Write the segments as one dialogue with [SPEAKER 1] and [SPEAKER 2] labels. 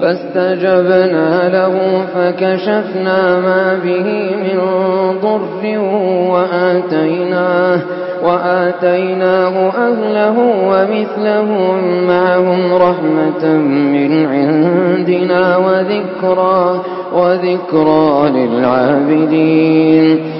[SPEAKER 1] فاستجبنا له فكشفنا ما به من ضر وآتيناه وآتيناه أهله ومثلهم معهم رحمة من عندنا وذكرى وذكرى للعابدين.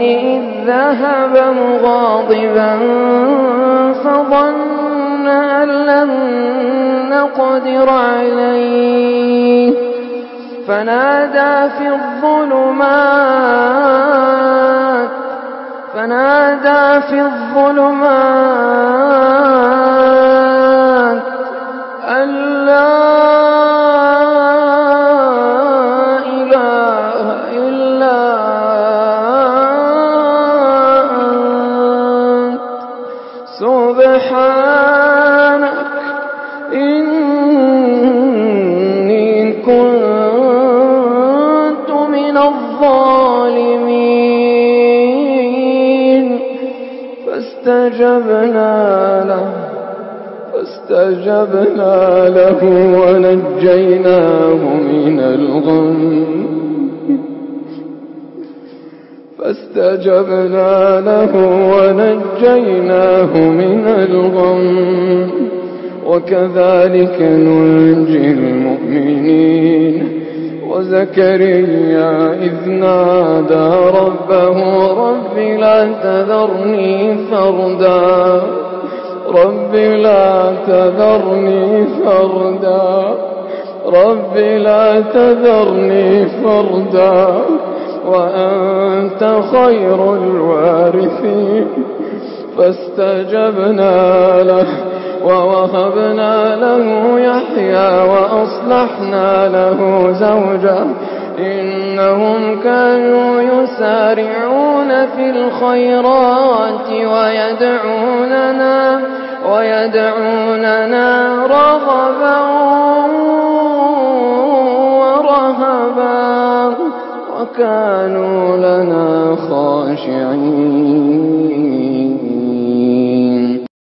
[SPEAKER 1] إذ ذهب مغاضبا فظن أن لن نقدر عليه فنادى في الظلمات فنادى في الظلمات سبحانك إني كنت من الظالمين. فاستجبنا له فاستجبنا له ونجيناه من الغم. فاستجبنا له ونجيناه من الغم. وكذلك ننجي المؤمنين. وزكريا إذ نادى ربه رب لا تذرني فردا. رب لا تذرني فردا. رب لا تذرني فردا. وأنت خير الوارثين. فاستجبنا له ووهبنا له يحيى وأصلحنا له زوجه إنهم كانوا يسارعون في الخيرات ويدعوننا ويدعوننا وكانوا لنا خاشعين.